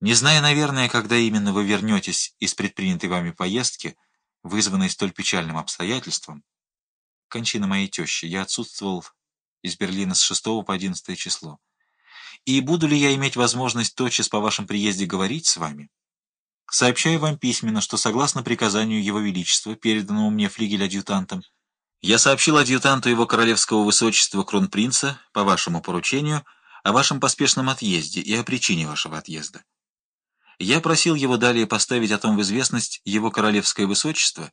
Не зная, наверное, когда именно вы вернетесь из предпринятой вами поездки, вызванной столь печальным обстоятельством, кончина моей тещи, я отсутствовал из Берлина с 6 по 11 число. И буду ли я иметь возможность тотчас по вашем приезде говорить с вами? Сообщаю вам письменно, что согласно приказанию Его Величества, переданному мне флигель-адъютантом, я сообщил адъютанту Его Королевского Высочества Кронпринца по вашему поручению о вашем поспешном отъезде и о причине вашего отъезда. Я просил его далее поставить о том в известность Его Королевское Высочество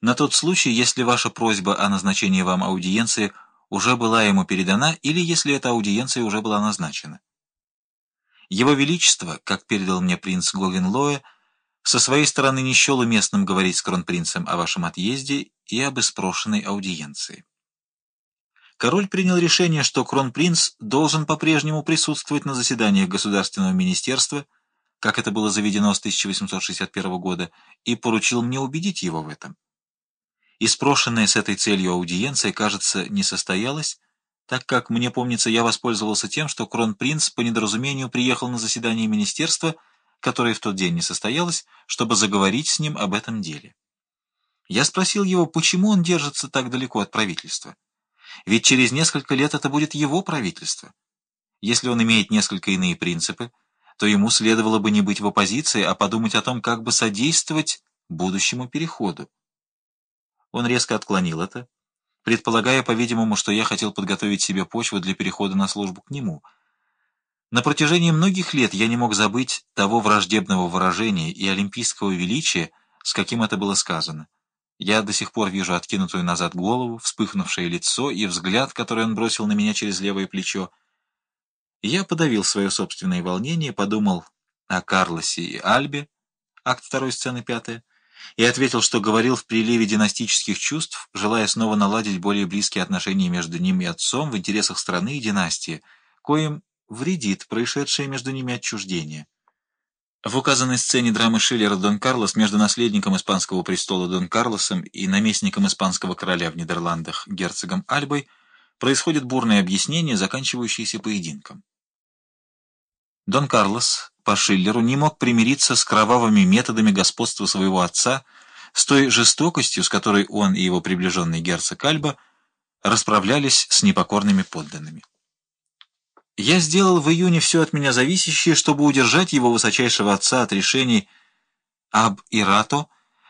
на тот случай, если ваша просьба о назначении вам аудиенции уже была ему передана или если эта аудиенция уже была назначена. Его Величество, как передал мне принц Гогенлоэ, со своей стороны не счел уместным говорить с кронпринцем о вашем отъезде и об испрошенной аудиенции. Король принял решение, что кронпринц должен по-прежнему присутствовать на заседаниях Государственного министерства, как это было заведено с 1861 года, и поручил мне убедить его в этом. Испрошенная с этой целью аудиенция, кажется, не состоялась, так как, мне помнится, я воспользовался тем, что кронпринц по недоразумению приехал на заседание министерства, которое в тот день не состоялось, чтобы заговорить с ним об этом деле. Я спросил его, почему он держится так далеко от правительства. Ведь через несколько лет это будет его правительство. Если он имеет несколько иные принципы, то ему следовало бы не быть в оппозиции, а подумать о том, как бы содействовать будущему переходу. Он резко отклонил это, предполагая, по-видимому, что я хотел подготовить себе почву для перехода на службу к нему. На протяжении многих лет я не мог забыть того враждебного выражения и олимпийского величия, с каким это было сказано. Я до сих пор вижу откинутую назад голову, вспыхнувшее лицо и взгляд, который он бросил на меня через левое плечо. Я подавил свое собственное волнение, подумал о Карлосе и Альбе, акт второй сцены пятая, и ответил, что говорил в приливе династических чувств, желая снова наладить более близкие отношения между ним и отцом в интересах страны и династии, коим вредит происшедшее между ними отчуждение. В указанной сцене драмы Шиллера «Дон Карлос» между наследником испанского престола Дон Карлосом и наместником испанского короля в Нидерландах герцогом Альбой происходит бурное объяснение, заканчивающееся поединком. Дон Карлос по Шиллеру не мог примириться с кровавыми методами господства своего отца, с той жестокостью, с которой он и его приближенный герцог Альба расправлялись с непокорными подданными. Я сделал в июне все от меня зависящее, чтобы удержать его высочайшего отца от решений об Ирато,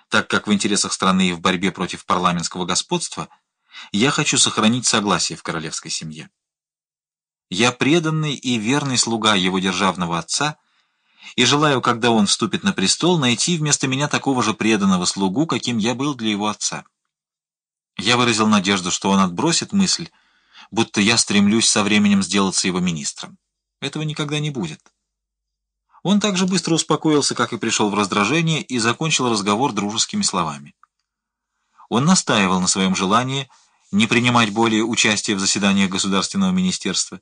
так как в интересах страны и в борьбе против парламентского господства я хочу сохранить согласие в королевской семье. Я преданный и верный слуга его державного отца и желаю, когда он вступит на престол, найти вместо меня такого же преданного слугу, каким я был для его отца. Я выразил надежду, что он отбросит мысль, будто я стремлюсь со временем сделаться его министром. Этого никогда не будет. Он также быстро успокоился, как и пришел в раздражение, и закончил разговор дружескими словами. Он настаивал на своем желании не принимать более участия в заседаниях Государственного министерства,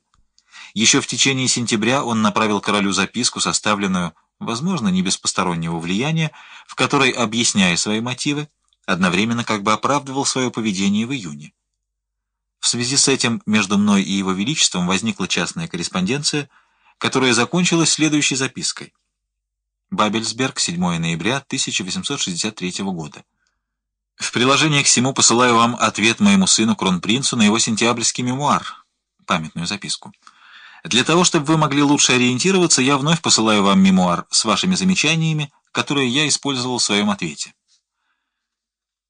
еще в течение сентября он направил королю записку, составленную, возможно, не без постороннего влияния, в которой, объясняя свои мотивы, одновременно как бы оправдывал свое поведение в июне. В связи с этим между мной и его величеством возникла частная корреспонденция, которая закончилась следующей запиской. Бабельсберг, 7 ноября 1863 года. В приложении к всему посылаю вам ответ моему сыну Кронпринцу на его сентябрьский мемуар, памятную записку. Для того, чтобы вы могли лучше ориентироваться, я вновь посылаю вам мемуар с вашими замечаниями, которые я использовал в своем ответе.